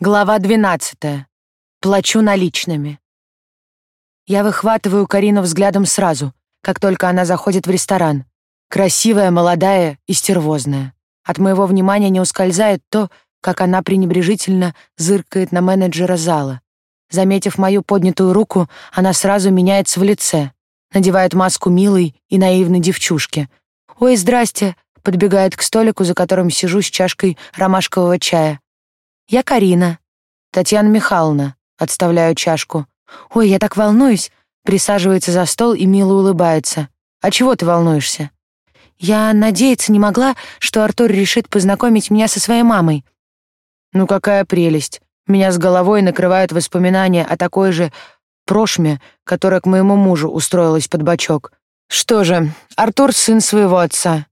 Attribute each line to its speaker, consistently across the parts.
Speaker 1: Глава 12. Плачу наличными. Я выхватываю Карину взглядом сразу, как только она заходит в ресторан. Красивая, молодая и стервозная. От моего внимания не ускользает то, как она пренебрежительно зыркает на менеджера зала. Заметив мою поднятую руку, она сразу меняется в лице, надевает маску милой и наивной девчушки. «Ой, здрасте!» подбегает к столику, за которым сижу с чашкой ромашкового чая. «Я Карина. Татьяна Михайловна». Отставляю чашку. «Ой, я так волнуюсь». Присаживается за стол и мило улыбается. «А чего ты волнуешься?» «Я надеяться не могла, что Артур решит познакомить меня со своей мамой». «Ну какая прелесть. Меня с головой накрывают воспоминания о такой же прошме, которая к моему мужу устроилась под бочок. Что же, Артур — сын своего отца.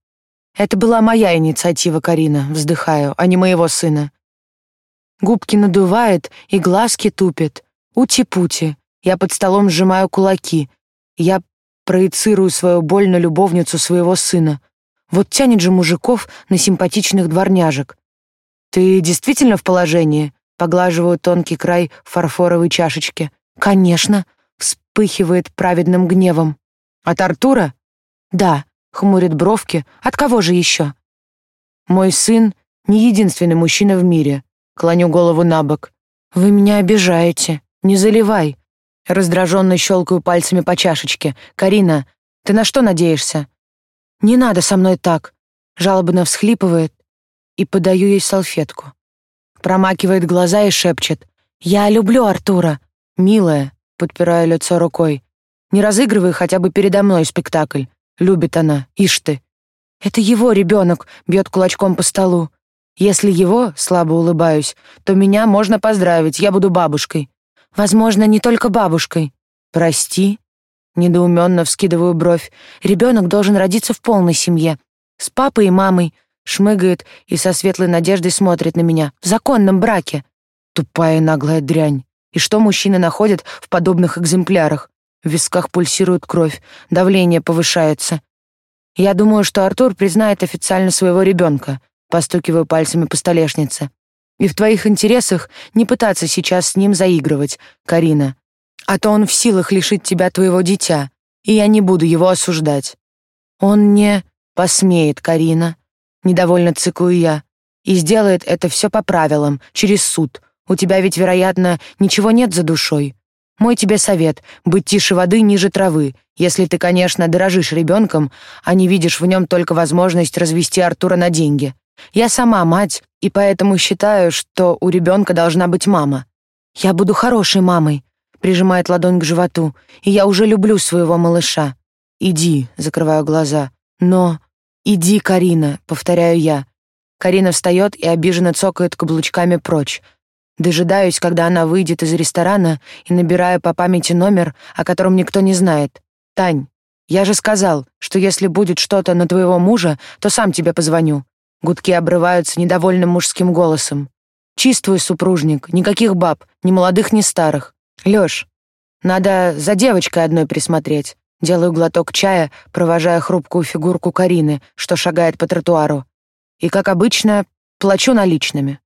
Speaker 1: Это была моя инициатива, Карина, вздыхаю, а не моего сына. Губки надувает и глазки тупит. Ути-пути. Я под столом сжимаю кулаки. Я проецирую свою боль на любовницу своего сына. Вот тянет же мужиков на симпатичных дворняжек. «Ты действительно в положении?» Поглаживаю тонкий край фарфоровой чашечки. «Конечно!» — вспыхивает праведным гневом. «От Артура?» «Да», — хмурит бровки. «От кого же еще?» «Мой сын — не единственный мужчина в мире. Клоню голову на бок. «Вы меня обижаете. Не заливай». Раздраженно щелкаю пальцами по чашечке. «Карина, ты на что надеешься?» «Не надо со мной так», — жалобно всхлипывает и подаю ей салфетку. Промакивает глаза и шепчет. «Я люблю Артура». «Милая», — подпираю лицо рукой. «Не разыгрывай хотя бы передо мной спектакль. Любит она, ишь ты». «Это его ребенок», — бьет кулачком по столу. Если его, слабо улыбаюсь, то меня можно поздравить, я буду бабушкой. Возможно, не только бабушкой. Прости. Недоуменно вскидываю бровь. Ребенок должен родиться в полной семье. С папой и мамой. Шмыгает и со светлой надеждой смотрит на меня. В законном браке. Тупая наглая дрянь. И что мужчины находят в подобных экземплярах? В висках пульсирует кровь, давление повышается. Я думаю, что Артур признает официально своего ребенка. Постукиваю пальцами по столешнице. И в твоих интересах не пытаться сейчас с ним заигрывать, Карина. А то он в силах лишить тебя твоего дитя, и я не буду его осуждать. Он не посмеет, Карина. Недовольно цыкую я. И сделает это все по правилам, через суд. У тебя ведь, вероятно, ничего нет за душой. Мой тебе совет — быть тише воды, ниже травы, если ты, конечно, дорожишь ребенком, а не видишь в нем только возможность развести Артура на деньги. Я сама мать, и поэтому считаю, что у ребенка должна быть мама. Я буду хорошей мамой, прижимает ладонь к животу, и я уже люблю своего малыша. Иди, закрываю глаза. Но иди, Карина, повторяю я. Карина встает и обиженно цокает каблучками прочь. Дожидаюсь, когда она выйдет из ресторана и набираю по памяти номер, о котором никто не знает. Тань, я же сказал, что если будет что-то на твоего мужа, то сам тебе позвоню. Гудки обрываются недовольным мужским голосом. «Чистый супружник, никаких баб, ни молодых, ни старых. Лёш, надо за девочкой одной присмотреть». Делаю глоток чая, провожая хрупкую фигурку Карины, что шагает по тротуару. И, как обычно, плачу наличными.